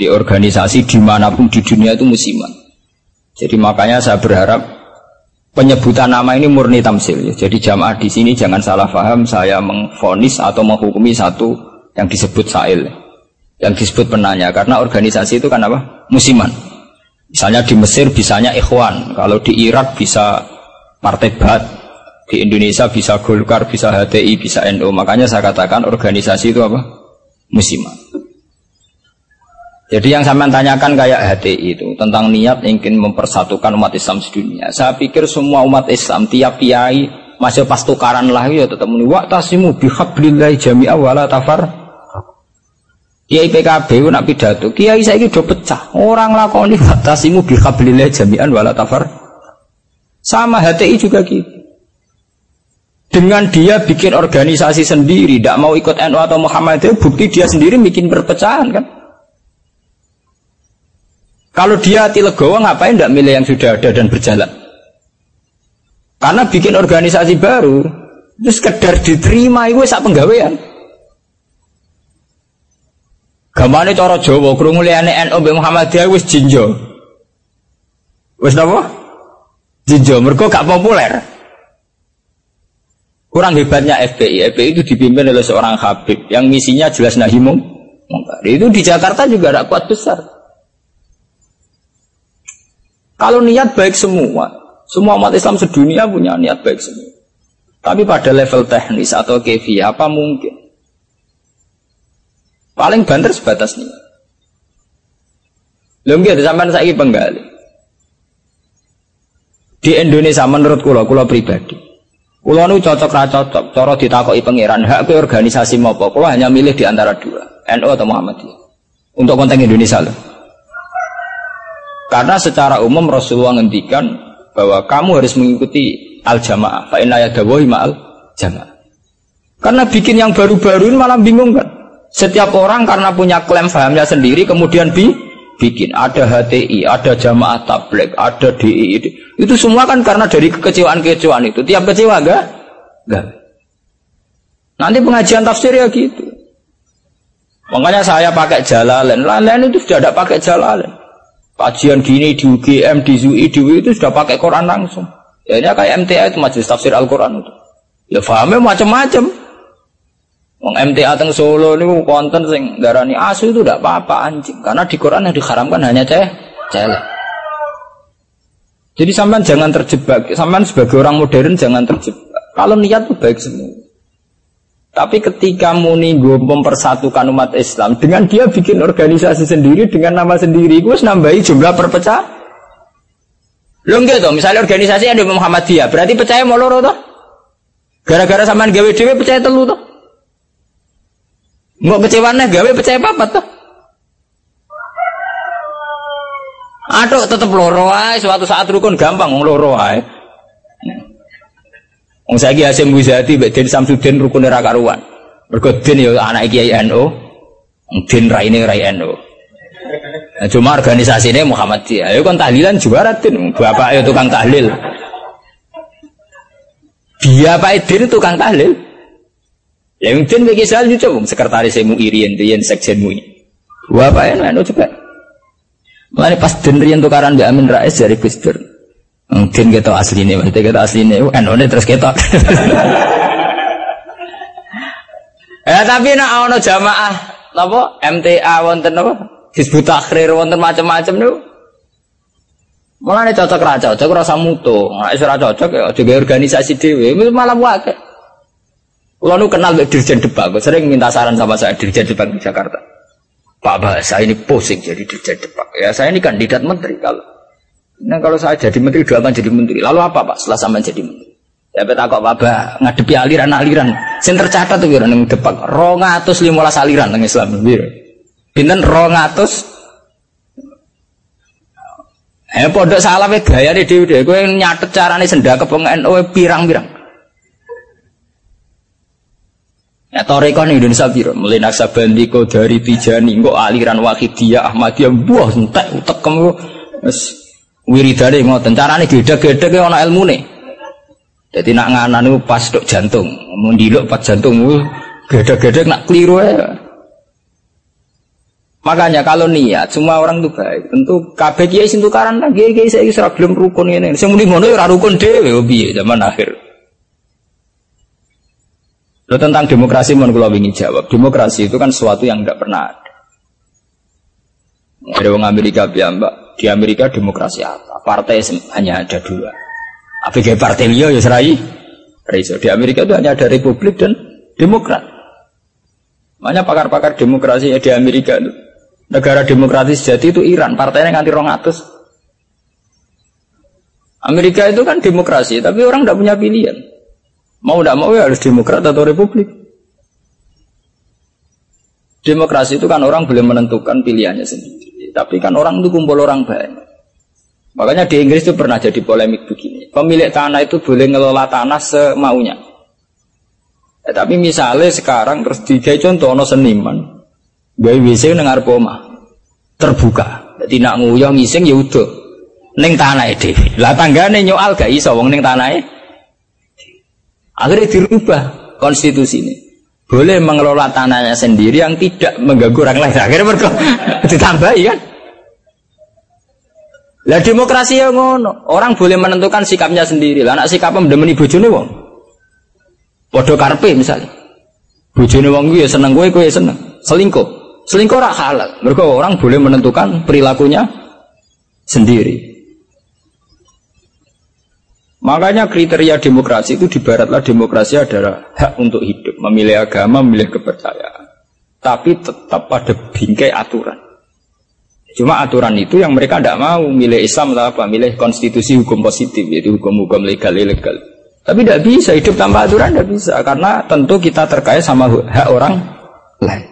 Di organisasi di mana pun di dunia itu musiman. Jadi makanya saya berharap penyebutan nama ini murni tamsil. Jadi jamaah di sini jangan salah paham saya mengfonis atau menghukumi satu yang disebut sail, yang disebut penanya. Karena organisasi itu kan apa? Musiman. Misalnya di Mesir bisanya ikhwan, kalau di Irak bisa Partai Bat, di Indonesia bisa Golkar, bisa HTI, bisa NU. Makanya saya katakan organisasi itu apa? Musiman. Jadi yang saya tanyakan kayak HTI itu tentang niat ingin mempersatukan umat Islam sedunia. Saya pikir semua umat Islam tiap kiai masih pas tukaran lah ya tetap muni wa tasimu bihablillahi jami'a wala tafar. Kiai PKB nak pidato, kiai saya udah pecah. Orang lakoni wa tasimu bihablillahi jami'an wala tafar. Sama HTI juga gitu. Dengan dia bikin organisasi sendiri, tidak mau ikut NU atau Muhammadiyah, bukti dia sendiri bikin perpecahan kan. Kalau dia hati legowo ngapain tidak milih yang sudah ada dan berjalan? Karena bikin organisasi baru, itu sekedar diterima itu sak penggawean. Gamane cara Jawa krungu liyane NU mbek Muhammadiyah wis jinjo. Wis napa? Jinjo mergo gak populer. Kurang hebatnya FPI. FPI itu dipimpin oleh seorang Habib yang misinya jelas nahimum. Itu di Jakarta juga ada kuat besar. Kalau niat baik semua, semua umat Islam sedunia punya niat baik semua. Tapi pada level teknis atau kevi apa mungkin? Paling banter sebatas niat. Belum gitu sampai saya penggali. Di Indonesia menurut kulo, kulo pribadi. Kulo nu cocok ra cocok, cara ditakoki pangeran hak ke organisasi apa? Kulo hanya milih di antara dua, NU atau Muhammadiyah. Untuk konteks Indonesia loh. Karena secara umum Rasulullah ngendikan bahwa kamu harus mengikuti al jamaah. Fa inna yadawahi ma'al jamaah. Karena bikin yang baru-baru ini malah bingung kan. Setiap orang karena punya klaim fahamnya sendiri kemudian bi bikin ada HTI, ada jamaah tablik, ada DI. Itu semua kan karena dari kekecewaan-kekecewaan itu. Tiap kecewa enggak? Enggak. Nanti pengajian tafsir ya gitu. Makanya saya pakai jalalen. Lain-lain itu sudah ada pakai jalalen. Kajian gini di UGM, di ZUI, di UI itu sudah pakai Quran langsung. Ya ini kayak MTA itu majelis tafsir Al-Quran itu. Ya fahamnya macam-macam. Wong MTA teng Solo ini konten sing darani asu itu tidak apa-apa anjing karena di Quran yang diharamkan hanya ceh celek. Jadi sampean jangan terjebak, sampean sebagai orang modern jangan terjebak. Kalau niat itu baik semua. Tapi ketika muni mempersatukan umat Islam dengan dia bikin organisasi sendiri dengan nama sendiri, gue nambahi jumlah perpecah. Lo enggak tuh, misalnya organisasi di Muhammadiyah, berarti percaya mau loro tuh? Gara-gara samaan gawe dewe percaya telu tuh? Nggak kecewane gawe percaya apa tuh? Aduh, tetep loro suatu saat rukun gampang loro. Wong saiki Hasim Muzadi mbek Den Samsudin rukun ra karuan. Mergo Den ya anak Kiai NU, Den raine rai NU. Nah, cuma organisasinya Muhammadiyah. Ayo kan tahlilan juara Den, bapak ya tukang tahlil. Dia Pak Din tukang tahlil. Ya yang Den bagi saya coba sekretaris MUI riyen riyen sekjen MUI. Bapak ya NU juga. Pas Den riyen tukaran Mbak Amin Rais dari Gus. Mungkin kita aslinya, maksudnya kita aslinya, eno terus kita. ya tapi nak ono jamaah, apa MTA wonten apa, disebut akhir wonten macam-macam nih. Malah nih cocok raja, cocok rasa mutu, nggak isra cocok ya, juga organisasi dewi, malah buat. Nu kenal Dirjen Depak, sering minta saran sama saya Dirjen Depak di Jakarta. Pak Bahasa ini pusing jadi Dirjen Depak. Ya saya ini kandidat menteri kalau Nah kalau saya jadi menteri doakan jadi menteri. Lalu apa pak setelah sampai jadi menteri? Ya beta kok apa ngadepi aliran-aliran. Sen tercatat tuh kira. Rongatus lima aliran neng Islam. Binten rongatus. Eh pondok salah we gaya nih dewi deh. Gue nyatet carane senda kepengen oh pirang-pirang. Ya toreko nih Indonesia biro. Mulai naksabandiko dari Tijani, kok aliran Wahidiyah, Ahmadiyah, buah entek utek kamu. Wiridane ngoten carane gedhe-gedhe ana ilmune dadi nak nganan pas tok jantung mun diluk pas jantung gedhe-gedhe nak kliru ae Makanya kalau niat semua orang itu baik. Tentu kabeh kiai sing tukaran lah kiai saya belum rukun ini. Sing muni ngono ya ora rukun dhewe oh piye zaman akhir. Lo tentang demokrasi mau kalau ingin jawab. Demokrasi itu kan sesuatu yang tidak pernah ada. Ada orang Amerika Mbak, di Amerika demokrasi apa? Partai hanya ada dua. Kayak partai liya ya serai? Reiso. Di Amerika itu hanya ada Republik dan Demokrat. Makanya pakar-pakar demokrasi di Amerika itu Negara demokratis jadi itu Iran, partainya nganti rongatus. Amerika itu kan demokrasi, tapi orang tidak punya pilihan. Mau tidak mau ya harus demokrat atau republik. Demokrasi itu kan orang boleh menentukan pilihannya sendiri. Tapi kan orang itu kumpul orang banyak. Makanya di Inggris itu pernah jadi polemik begini. Pemilik tanah itu boleh ngelola tanah semaunya. Ya, tapi misalnya sekarang terus digawe contoh no seniman, Gawe WC ning arep omah. Terbuka. Dadi nak nguyong ngising ya udah. Ning tanahe dhewe. Lah tanggane nyoal gak iso wong ning tanahe. Akhirnya dirubah konstitusi ini. Boleh mengelola tanahnya sendiri yang tidak mengganggu orang lain. Akhirnya mereka ditambahi kan. Lah demokrasi yang ngono. Orang boleh menentukan sikapnya sendiri. Lah anak sikapnya mendemeni bojone wong. Padha karpe misalnya. Bojone wong gue ya seneng gue gue ya seneng. Selingkuh. Selingkuh rak halal. Mereka orang boleh menentukan perilakunya sendiri. Makanya kriteria demokrasi itu di baratlah demokrasi adalah hak untuk hidup, memilih agama, memilih kepercayaan. Tapi tetap pada bingkai aturan. Cuma aturan itu yang mereka tidak mau milih Islam atau apa, milih konstitusi hukum positif, yaitu hukum-hukum legal ilegal. Tapi tidak bisa hidup tanpa aturan tidak bisa karena tentu kita terkait sama hak orang lain.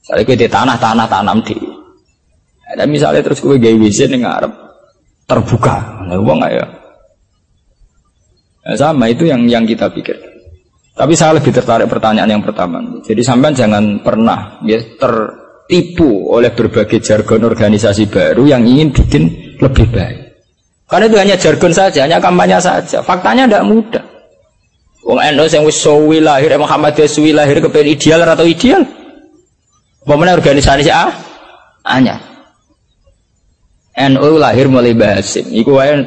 Saya di tanah-tanah tanam di. Ada misalnya terus gue gawe WC ning ngarep terbuka. Nah, uang ya. Nah, sama itu yang yang kita pikir. Tapi saya lebih tertarik pertanyaan yang pertama. Jadi sampai jangan pernah ya tertipu oleh berbagai jargon organisasi baru yang ingin bikin lebih baik. Karena itu hanya jargon saja, hanya kampanye saja. Faktanya tidak mudah. Wong NU yang wis suwi lahir, Muhammad suwi lahir kepen ideal atau ideal? Pemene organisasi A hanya NU lahir mulai Basim. Iku wae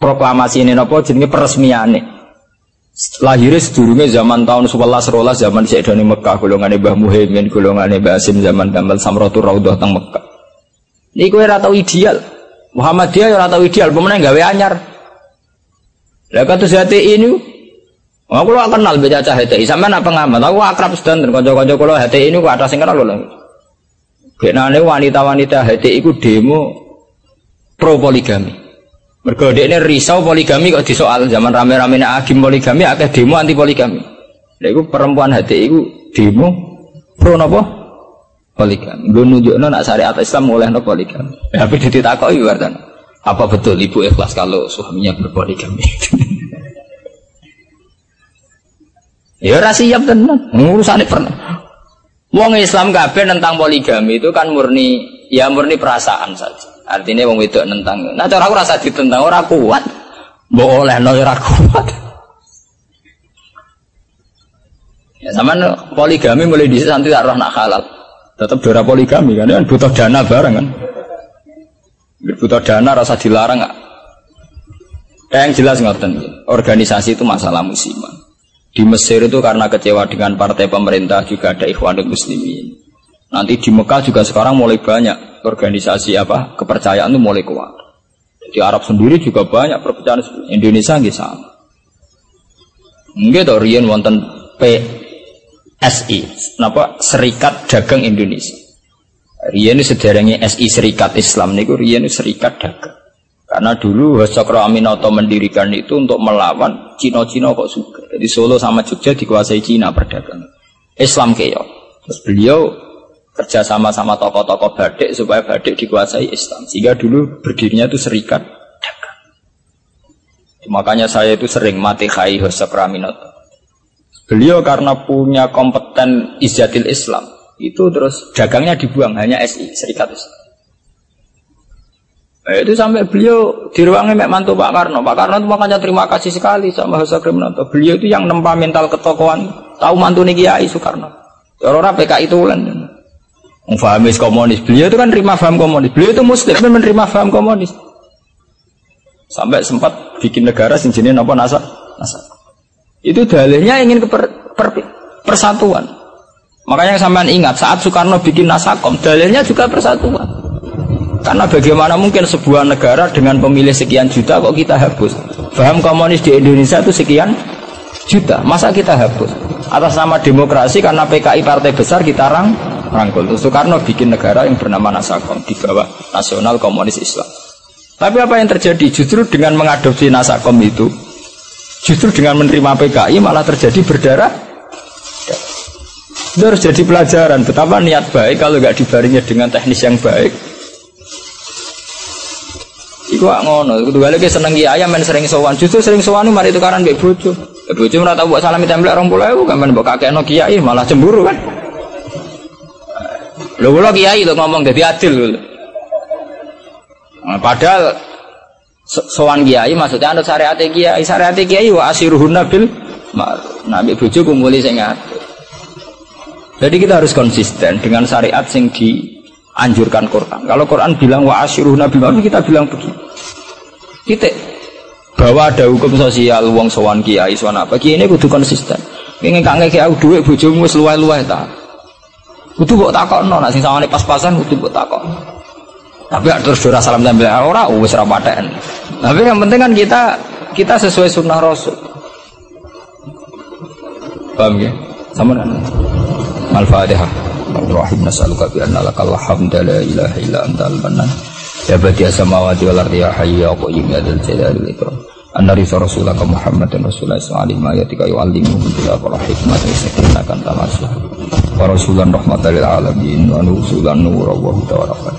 proklamasi ini nopo jenenge peresmiane. Lahirnya sedurunge zaman tahun 11 rolas zaman Sayyidina Mekah golongan Mbah Muhaimin golongan Mbah Asim zaman Gamal Samratul Raudhah teng Mekah. Niku ora tau ideal. Muhammadiyah ora tau ideal, pemenang gawe anyar. Lah kados hati ini Aku lo kenal baca cah HTI, sampai apa ngamat? Aku akrab sedang dan kocok-kocok kalau HTI ini ku atas yang kenal loh. Kenane wanita-wanita HTI ku demo pro poligami. Mergo ini risau poligami kok disoal zaman rame-rame agim poligami akeh demo anti poligami. Lha iku perempuan HTI ku demo pro napa? Poligami. Lu nunjukno nak syariat Islam oleh no poligami. Tapi ditakoki wartan. Apa betul ibu ikhlas kalau suaminya berpoligami? Ya ora siap tenan. Urusane pernah. Wong Islam kabeh tentang poligami itu kan murni ya murni perasaan saja. Artinya wong wedok nentang. Nah cara aku rasa ditentang ora kuat. Mbok oleh no ora kuat. Ya sama poligami mulai di nanti tak roh nak halal. Tetap dora poligami kan, kan butuh dana bareng kan. Butuh dana rasa dilarang nggak? Yang jelas ngoten, organisasi itu masalah musiman. Di Mesir itu karena kecewa dengan partai pemerintah juga ada ikhwanul muslimin. Nanti di Mekah juga sekarang mulai banyak organisasi apa kepercayaan itu mulai kuat. Di Arab sendiri juga banyak perpecahan Indonesia nggih sama. Nggih to riyen wonten PSI, napa Serikat Dagang Indonesia. Riyen sederenge SI Serikat Islam niku riyen Serikat Dagang. Karena dulu Hosokro Aminoto mendirikan itu untuk melawan Cina-Cina kok suka. Jadi Solo sama Jogja dikuasai Cina perdagangan. Islam keyo. Terus beliau kerja sama sama tokoh-tokoh badik supaya badik dikuasai Islam. Sehingga dulu berdirinya itu serikat dagang. Makanya saya itu sering mati khai Hosokro Aminoto. Beliau karena punya kompeten izzatil Islam itu terus dagangnya dibuang hanya SI Serikat Islam. Eh, itu sampai beliau di ruangnya Mek Mantu Pak Karno. Pak Karno itu makanya terima kasih sekali sama Hosa Kriminanto. Beliau itu yang nempa mental ketokohan. Tahu mantu nih Kiai Soekarno. Orang PKI itu ulan. Fahamis komunis. Beliau itu kan terima faham komunis. Beliau itu muslim tapi menerima faham komunis. Sampai sempat bikin negara sing apa nasa nasa. Itu dalilnya ingin ke per, persatuan. Makanya sampean ingat saat Soekarno bikin Nasakom, dalilnya juga persatuan. Karena bagaimana mungkin sebuah negara dengan pemilih sekian juta kok kita hapus? Faham komunis di Indonesia itu sekian juta, masa kita hapus? Atas nama demokrasi karena PKI partai besar kita rang rangkul. Soekarno bikin negara yang bernama Nasakom di bawah Nasional Komunis Islam. Tapi apa yang terjadi? Justru dengan mengadopsi Nasakom itu, justru dengan menerima PKI malah terjadi berdarah itu harus jadi pelajaran betapa niat baik kalau nggak dibaringnya dengan teknis yang baik. Iku ngono, kudu balik ke seneng kiai men sering sowan. Justru sering sowan mari tukaran mbek bojo. Bojo ora tau mbok salami templek 20.000 kan men mbok kakekno kiai malah cemburu kan. Lho kula kiai lho ngomong dadi adil lho. Nah, padahal sowan kiai maksudnya anut syariat kiai, syariat kiai wa asiruhun nabil Nabi bojo kumuli sing ngatur. Jadi kita harus konsisten dengan syariat yang dianjurkan Quran. Kalau Quran bilang wa asyiruh nabi ma'ruf kita bilang begitu. Kita bahwa ada hukum sosial wong sowan kiai sowan apa kiai ini kudu konsisten. Pengen kangen kiai duit bojomu wis luwih-luwih ta. Kudu mbok takokno nek sing sawane pas-pasan kudu mbok takok. Tapi terus dora salam tempel ora wis ra paten. Tapi yang penting kan kita kita sesuai sunnah Rasul. Paham ya? Sama kan? Al-Fatihah. Rahim nas'aluka bi anna lakal hamda la ilaha illa anta al-mannan. Ya badi samawati wal ardi ya hayyu ya qayyum ya jalali ikram. Anna risa rasulaka Muhammadan rasulullah sallallahu alaihi ayatika yu'allimuhum bil wal hikmah wa sakinatan tamaslah. Wa rasulan rahmatan lil alamin wa nusulan nur wa huda wa rahmah.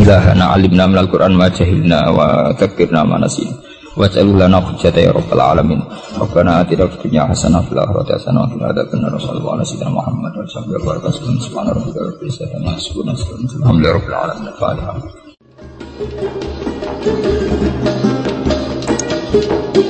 Ilahana alimna minal Qur'an ma jahilna wa takbirna ma nasina. waj'alhu lana hujjata ya rabbal alamin. Rabbana atina fid hasanah hasanah wa qina adzabannar. Sallallahu alaihi wasallam muhammad wa sahbihi wa barakatuh subhana rabbika rabbil izzati amma yasifun alhamdulillahi al-fatihah Thank you.